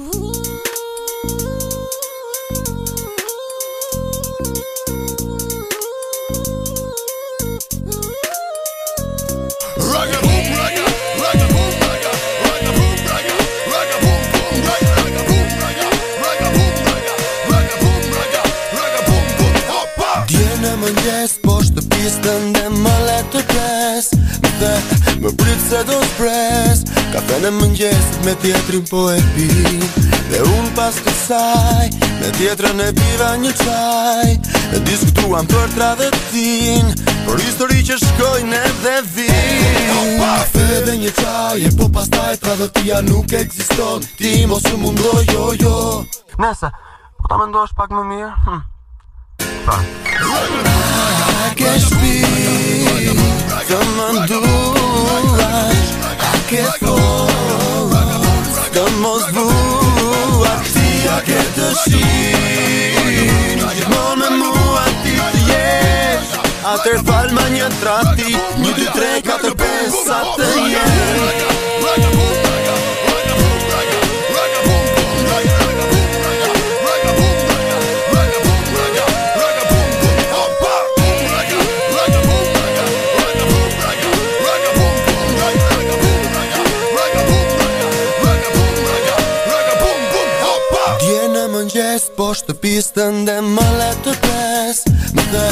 Raga boom raga raga boom raga right the raga raga boom raga right the boom raga raga boom raga hoppa diene mnyes po srbistan demo letu press da me Dhe në mëngjesit me tjetrin po e pi Dhe unë pas të saj Me tjetra në piva një qaj Dhe diskutuan për tra dhe tin Por histori që shkojnë e dhe vi Fe dhe një qaj E po pas taj pra dhe tia nuk eksiston Ti mos u mundoj jo jo Nese, po ta me ndo pak më mirë Hm Ah, ke shpi speak Come on, Atër falma një trati Një, dy, tre, katër, pesat të jetë Po shtëpis të ndë më letë të pres Më dhe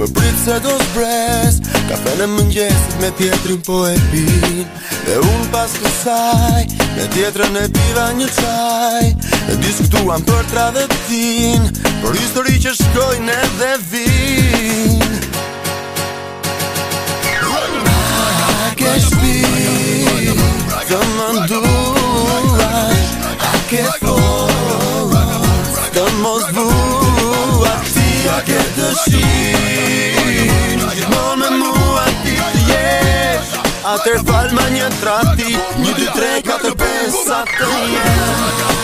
më pritë se do s'pres Kafe në mëngjesit me tjetrin po e pin Dhe unë pas kësaj Me tjetrën e piva një qaj E diskutuam për dhe pëtin Për histori që shkojnë edhe vin Ma pra ke Të më ndur Të mos bu A ti a ke të shi Mon me mu ti të jesh A tërë falë ma një trati Një, dy, tre, katër, pesat të je tre, katër, pesat të je